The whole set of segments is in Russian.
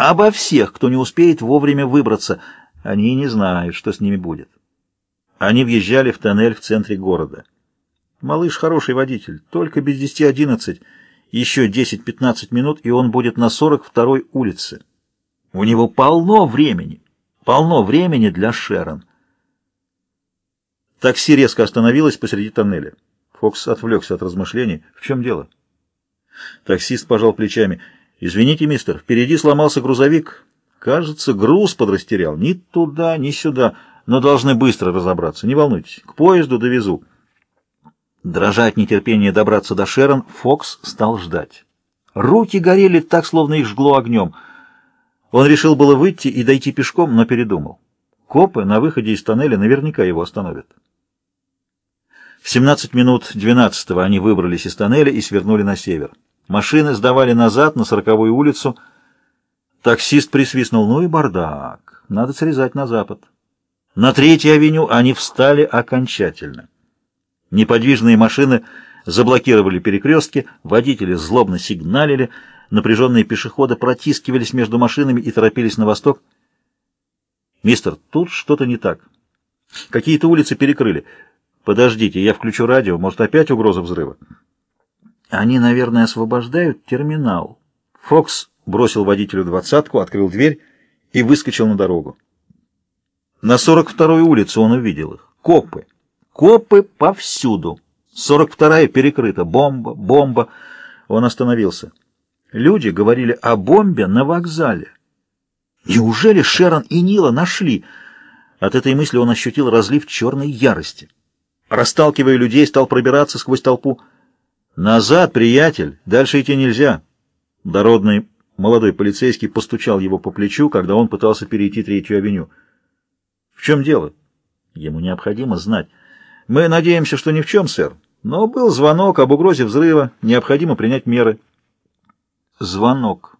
Обо всех, кто не успеет вовремя выбраться. Они не знают, что с ними будет. Они въезжали в тоннель в центре города. Малыш хороший водитель, только без десяти одиннадцать. Еще десять-пятнадцать минут, и он будет на сорок второй улице. У него полно времени. Полно времени для Шерон. Такси резко остановилось посреди тоннеля. Фокс отвлекся от размышлений. В чем дело? Таксист пожал плечами. «Извините, мистер, впереди сломался грузовик. Кажется, груз подрастерял. Ни туда, ни сюда. Но должны быстро разобраться. Не волнуйтесь. К поезду довезу». Дрожа от нетерпения добраться до Шерон, Фокс стал ждать. Руки горели так, словно их жгло огнем. Он решил было выйти и дойти пешком, но передумал. Копы на выходе из тоннеля наверняка его остановят. В 17 минут 12 они выбрались из тоннеля и свернули на север. Машины сдавали назад, на сороковую улицу. Таксист присвистнул. Ну и бардак. Надо срезать на запад. На третьей авеню они встали окончательно. Неподвижные машины заблокировали перекрестки, водители злобно сигналили, напряженные пешеходы протискивались между машинами и торопились на восток. «Мистер, тут что-то не так. Какие-то улицы перекрыли. Подождите, я включу радио. Может, опять угроза взрыва?» Они, наверное, освобождают терминал. Фокс бросил водителю двадцатку, открыл дверь и выскочил на дорогу. На 42-й улице он увидел их. Копы. Копы повсюду. 42-я перекрыта. Бомба, бомба. Он остановился. Люди говорили о бомбе на вокзале. Неужели Шерон и Нила нашли? От этой мысли он ощутил разлив черной ярости. Расталкивая людей, стал пробираться сквозь толпу. «Назад, приятель! Дальше идти нельзя!» Дородный молодой полицейский постучал его по плечу, когда он пытался перейти Третью авеню. «В чем дело?» Ему необходимо знать. «Мы надеемся, что ни в чем, сэр. Но был звонок об угрозе взрыва. Необходимо принять меры». Звонок.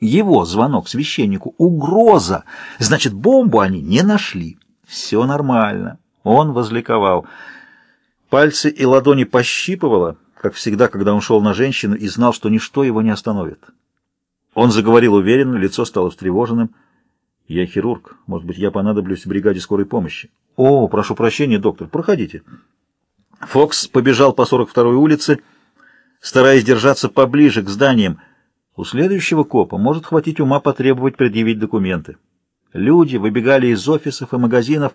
Его звонок священнику. Угроза! Значит, бомбу они не нашли. Все нормально. Он возликовал. Пальцы и ладони пощипывало, как всегда, когда он шел на женщину и знал, что ничто его не остановит. Он заговорил уверенно, лицо стало встревоженным. «Я хирург. Может быть, я понадоблюсь в бригаде скорой помощи». «О, прошу прощения, доктор. Проходите». Фокс побежал по 42-й улице, стараясь держаться поближе к зданиям. У следующего копа может хватить ума потребовать предъявить документы. Люди выбегали из офисов и магазинов,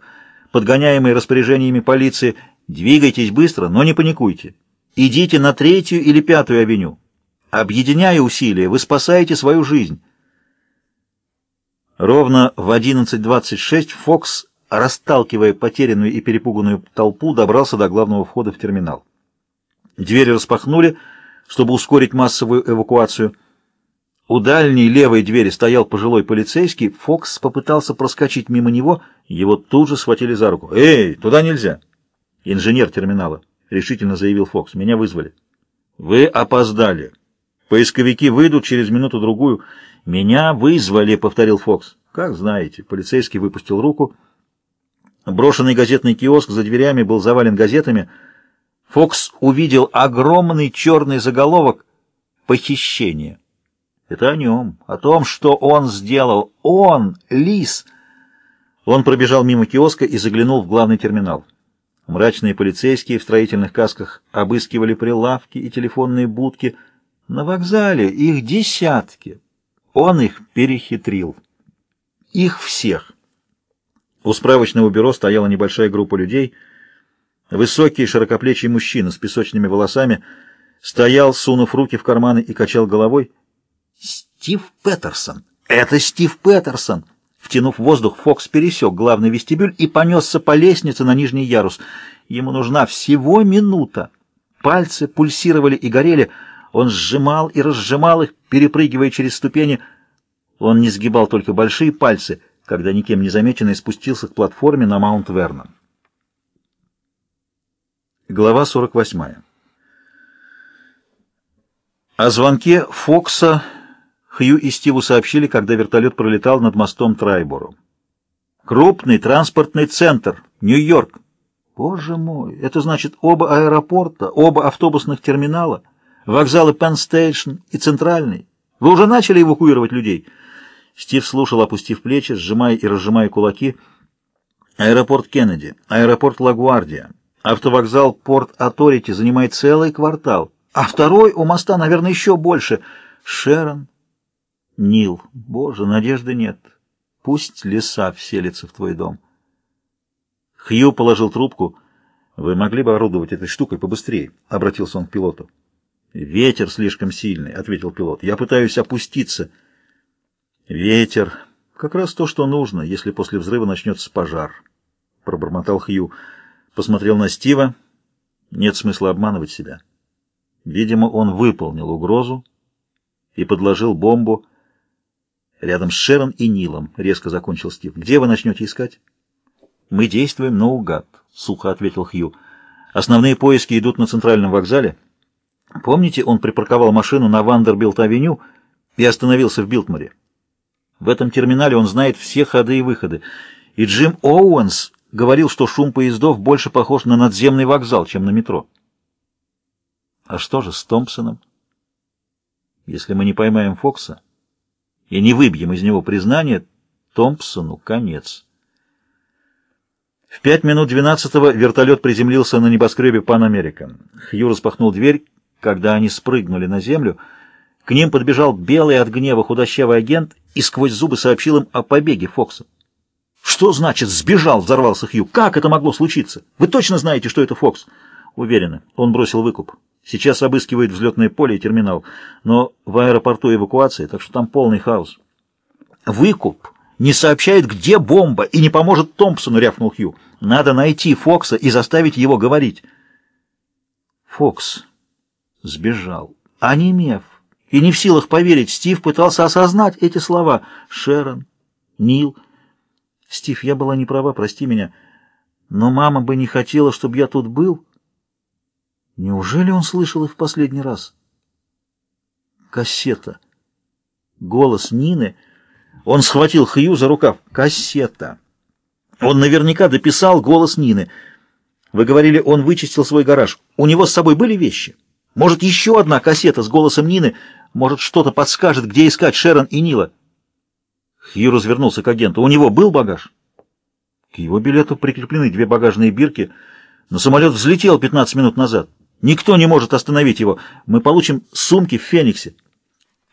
подгоняемые распоряжениями полиции. «Двигайтесь быстро, но не паникуйте». Идите на третью или пятую авеню. Объединяя усилия, вы спасаете свою жизнь. Ровно в 11.26 Фокс, расталкивая потерянную и перепуганную толпу, добрался до главного входа в терминал. Двери распахнули, чтобы ускорить массовую эвакуацию. У дальней левой двери стоял пожилой полицейский. Фокс попытался проскочить мимо него, его тут же схватили за руку. «Эй, туда нельзя!» Инженер терминала. — решительно заявил Фокс. «Меня вызвали». «Вы опоздали. Поисковики выйдут через минуту-другую». «Меня вызвали», — повторил Фокс. «Как знаете». Полицейский выпустил руку. Брошенный газетный киоск за дверями был завален газетами. Фокс увидел огромный черный заголовок «Похищение». Это о нем, о том, что он сделал. Он, Лис. Он пробежал мимо киоска и заглянул в главный терминал. Мрачные полицейские в строительных касках обыскивали прилавки и телефонные будки. На вокзале их десятки. Он их перехитрил. Их всех. У справочного бюро стояла небольшая группа людей. Высокий широкоплечий мужчина с песочными волосами стоял, сунув руки в карманы и качал головой. «Стив Петерсон! Это Стив Петерсон!» Втянув воздух, Фокс пересек главный вестибюль и понесся по лестнице на нижний ярус. Ему нужна всего минута. Пальцы пульсировали и горели. Он сжимал и разжимал их, перепрыгивая через ступени. Он не сгибал только большие пальцы, когда никем не замеченный спустился к платформе на Маунт-Вернон. Глава 48. О звонке Фокса Хью и Стиву сообщили, когда вертолет пролетал над мостом Трайбору. «Крупный транспортный центр, Нью-Йорк». «Боже мой, это значит оба аэропорта, оба автобусных терминала, вокзалы Пенн-Стейшн и Центральный. Вы уже начали эвакуировать людей?» Стив слушал, опустив плечи, сжимая и разжимая кулаки. Аэропорт Кеннеди, аэропорт Лагуардия, автовокзал Порт Аторити занимает целый квартал, а второй у моста, наверное, еще больше. Шерон, Нил, боже, надежды нет. Пусть лиса вселится в твой дом. Хью положил трубку. «Вы могли бы орудовать этой штукой побыстрее?» — обратился он к пилоту. «Ветер слишком сильный», — ответил пилот. «Я пытаюсь опуститься». «Ветер. Как раз то, что нужно, если после взрыва начнется пожар», — пробормотал Хью. Посмотрел на Стива. Нет смысла обманывать себя. Видимо, он выполнил угрозу и подложил бомбу рядом с Шерон и Нилом, — резко закончил Стив. «Где вы начнете искать?» «Мы действуем наугад», — сухо ответил Хью. «Основные поиски идут на центральном вокзале. Помните, он припарковал машину на Вандербилт-авеню и остановился в Билтморе? В этом терминале он знает все ходы и выходы. И Джим Оуэнс говорил, что шум поездов больше похож на надземный вокзал, чем на метро. А что же с Томпсоном? Если мы не поймаем Фокса и не выбьем из него признание, Томпсону конец. В пять минут двенадцатого вертолет приземлился на небоскребе Пан Американ. Хью распахнул дверь, когда они спрыгнули на землю. К ним подбежал белый от гнева худощавый агент и сквозь зубы сообщил им о побеге Фокса. «Что значит «сбежал»?» — взорвался Хью. «Как это могло случиться? Вы точно знаете, что это Фокс?» «Уверены. Он бросил выкуп. Сейчас обыскивает взлетное поле и терминал. Но в аэропорту эвакуация, так что там полный хаос». «Выкуп?» не сообщает, где бомба, и не поможет Томпсону, рявкнул Хью. Надо найти Фокса и заставить его говорить. Фокс сбежал, онемев, и не в силах поверить, Стив пытался осознать эти слова. Шерон, Нил. Стив, я была не права, прости меня, но мама бы не хотела, чтобы я тут был. Неужели он слышал их в последний раз? Кассета. Голос Нины — он схватил Хью за рукав. Кассета. Он наверняка дописал голос Нины. Вы говорили, он вычистил свой гараж. У него с собой были вещи? Может, еще одна кассета с голосом Нины? Может, что-то подскажет, где искать Шерон и Нила? Хью развернулся к агенту. У него был багаж? К его билету прикреплены две багажные бирки. Но самолет взлетел 15 минут назад. Никто не может остановить его. Мы получим сумки в Фениксе.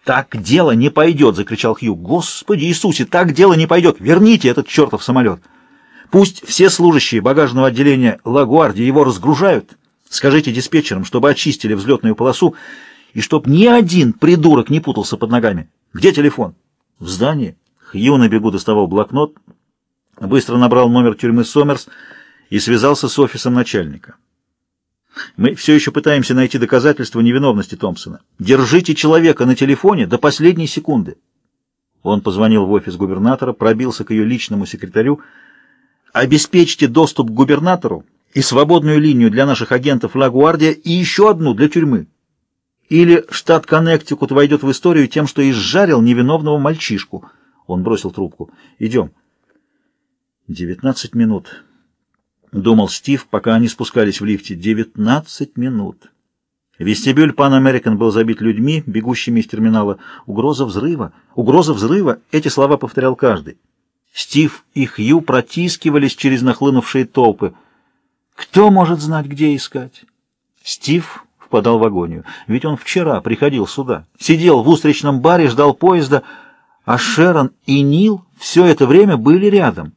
«Так дело не пойдет!» — закричал Хью. «Господи Иисусе, так дело не пойдет! Верните этот чертов самолет! Пусть все служащие багажного отделения Лагуарди его разгружают. Скажите диспетчерам, чтобы очистили взлетную полосу, и чтоб ни один придурок не путался под ногами. Где телефон?» «В здании». Хью на бегу доставал блокнот, быстро набрал номер тюрьмы Сомерс и связался с офисом начальника. Мы все еще пытаемся найти доказательства невиновности Томпсона. Держите человека на телефоне до последней секунды. Он позвонил в офис губернатора, пробился к ее личному секретарю. Обеспечьте доступ к губернатору и свободную линию для наших агентов Лагуардия и еще одну для тюрьмы. Или штат Коннектикут войдет в историю тем, что изжарил невиновного мальчишку. Он бросил трубку. Идем. Девятнадцать минут. — думал Стив, пока они спускались в лифте. «Девятнадцать минут». Вестибюль Pan American был забит людьми, бегущими из терминала. «Угроза взрыва! Угроза взрыва!» Эти слова повторял каждый. Стив и Хью протискивались через нахлынувшие толпы. Кто может знать, где искать? Стив впадал в агонию. Ведь он вчера приходил сюда, сидел в устричном баре, ждал поезда, а Шерон и Нил все это время были рядом.